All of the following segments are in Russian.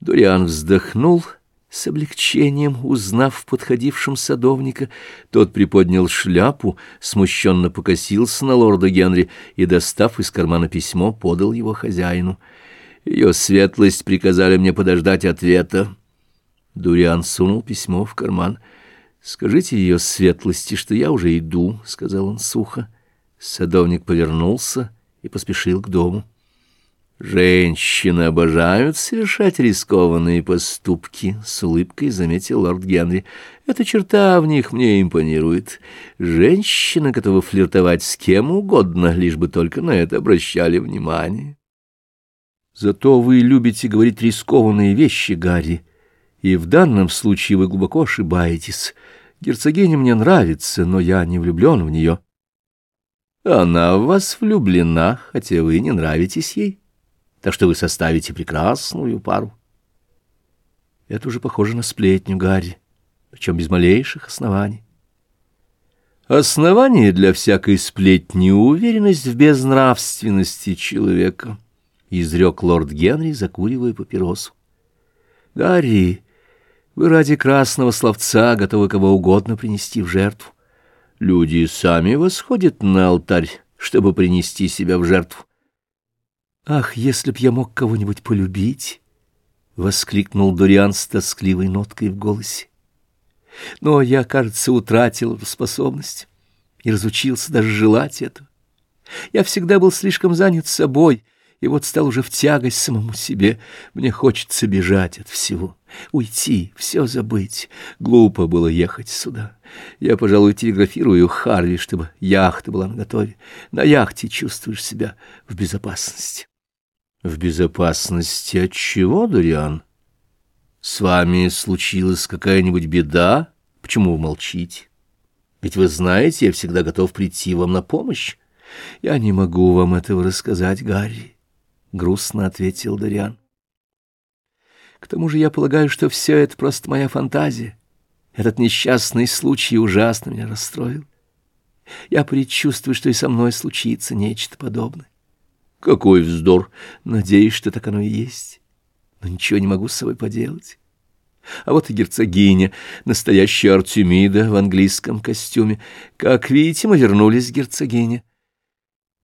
Дуриан вздохнул с облегчением, узнав подходившем садовника. Тот приподнял шляпу, смущенно покосился на лорда Генри и, достав из кармана письмо, подал его хозяину. Ее светлость приказали мне подождать ответа. Дуриан сунул письмо в карман. «Скажите ее светлости, что я уже иду», — сказал он сухо. Садовник повернулся и поспешил к дому. «Женщины обожают совершать рискованные поступки», — с улыбкой заметил лорд Генри. «Эта черта в них мне импонирует. Женщины готовы флиртовать с кем угодно, лишь бы только на это обращали внимание». «Зато вы любите говорить рискованные вещи, Гарри, и в данном случае вы глубоко ошибаетесь. Герцогиня мне нравится, но я не влюблен в нее». «Она в вас влюблена, хотя вы не нравитесь ей» так что вы составите прекрасную пару. Это уже похоже на сплетню Гарри, причем без малейших оснований. Основание для всякой сплетни — уверенность в безнравственности человека, — изрек лорд Генри, закуривая папиросу. Гарри, вы ради красного словца готовы кого угодно принести в жертву. Люди сами восходят на алтарь, чтобы принести себя в жертву. «Ах, если б я мог кого-нибудь полюбить!» — воскликнул Дуриан с тоскливой ноткой в голосе. «Но я, кажется, утратил эту способность и разучился даже желать этого. Я всегда был слишком занят собой, и вот стал уже в тягость самому себе. Мне хочется бежать от всего, уйти, все забыть. Глупо было ехать сюда. Я, пожалуй, телеграфирую Харви, чтобы яхта была наготове. На яхте чувствуешь себя в безопасности». В безопасности от чего, Дуриан? С вами случилась какая-нибудь беда? Почему вы молчите? Ведь вы знаете, я всегда готов прийти вам на помощь. Я не могу вам этого рассказать, Гарри, — грустно ответил Дориан. К тому же я полагаю, что все это просто моя фантазия. Этот несчастный случай ужасно меня расстроил. Я предчувствую, что и со мной случится нечто подобное. Какой вздор! Надеюсь, что так оно и есть. Но ничего не могу с собой поделать. А вот и герцогиня, настоящая Артемида в английском костюме. Как видите, мы вернулись, герцогиня.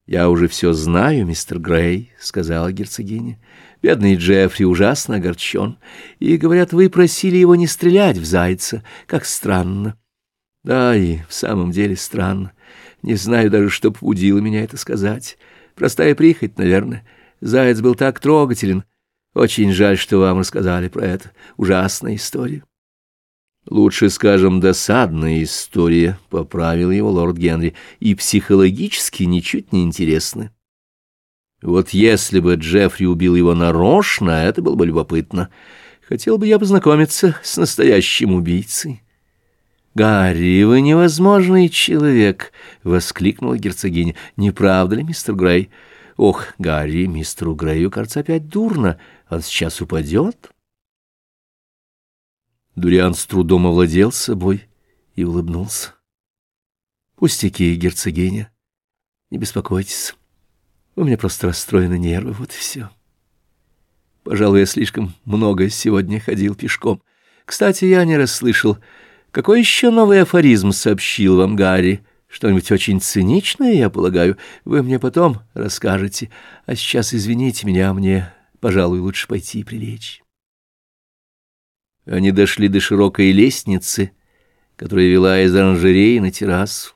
«Я уже все знаю, мистер Грей», — сказала герцогиня. «Бедный Джеффри ужасно огорчен. И, говорят, вы просили его не стрелять в зайца. Как странно». «Да, и в самом деле странно. Не знаю даже, что побудило меня это сказать». Простая прихоть, наверное. Заяц был так трогателен. Очень жаль, что вам рассказали про это. Ужасная история. Лучше, скажем, досадная история, — поправил его лорд Генри, — и психологически ничуть не интересны. Вот если бы Джеффри убил его нарочно, это было бы любопытно. Хотел бы я познакомиться с настоящим убийцей. «Гарри, вы невозможный человек!» — воскликнула герцогиня. «Не правда ли, мистер Грей?» «Ох, Гарри, мистеру Грею, кажется, опять дурно. Он сейчас упадет?» Дуриан с трудом овладел собой и улыбнулся. «Пустяки, герцогиня, не беспокойтесь. У меня просто расстроены нервы, вот и все. Пожалуй, я слишком много сегодня ходил пешком. Кстати, я не расслышал...» Какой еще новый афоризм сообщил вам Гарри? Что-нибудь очень циничное, я полагаю. Вы мне потом расскажете. А сейчас извините меня, мне, пожалуй, лучше пойти и прилечь. Они дошли до широкой лестницы, которая вела из оранжереи на террасу.